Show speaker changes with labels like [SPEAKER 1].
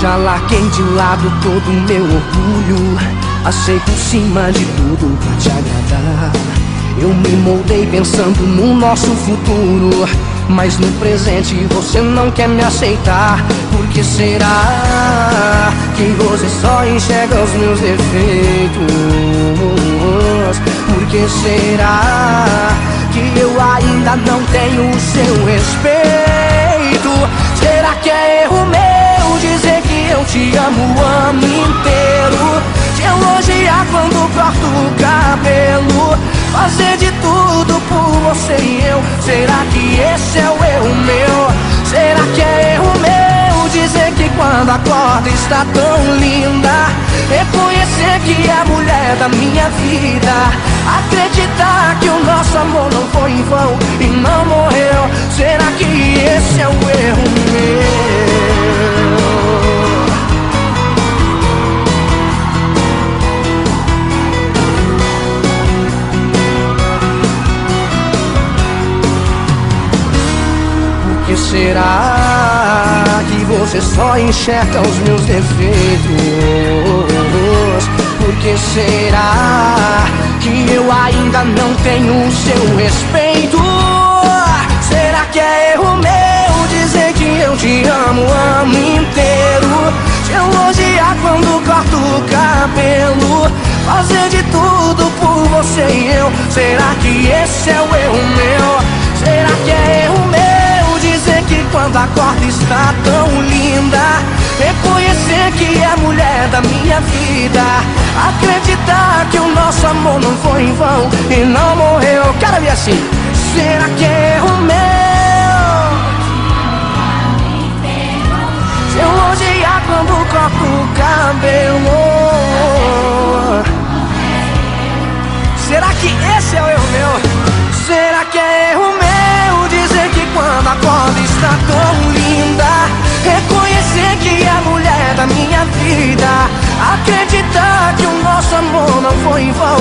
[SPEAKER 1] Já larguei de lado todo o meu orgulho Passei por cima de tudo pra te agradar Eu me moldei pensando no nosso futuro Mas no presente você não quer me aceitar Por que será que você só enxerga os meus defeitos? Por que será que eu ainda não tenho o seu respeito? Será que é erro meu te amo o ano inteiro? Te elogiar quando corto o cabelo Fazer de tudo por você e eu Será que esse é o erro meu? Será que é erro meu dizer que quando acorda está tão linda? Reconhecer que é a mulher da minha vida Acreditar que o nosso amor não foi em vão e não morreu Será que esse é o erro que será que você só enxerga os meus defeitos? Por que será que eu ainda não tenho o seu respeito? Será que é erro meu dizer que eu te amo o ano inteiro? Te elogiar quando corto o cabelo Fazer de tudo por você e eu Será que esse é o erro meu? que é mulher da minha vida. Acreditar que o nosso amor não foi em vão e não morreu. Quero ver assim. Será que erro meu? vida. Acreditar que o nosso amor não foi em vão.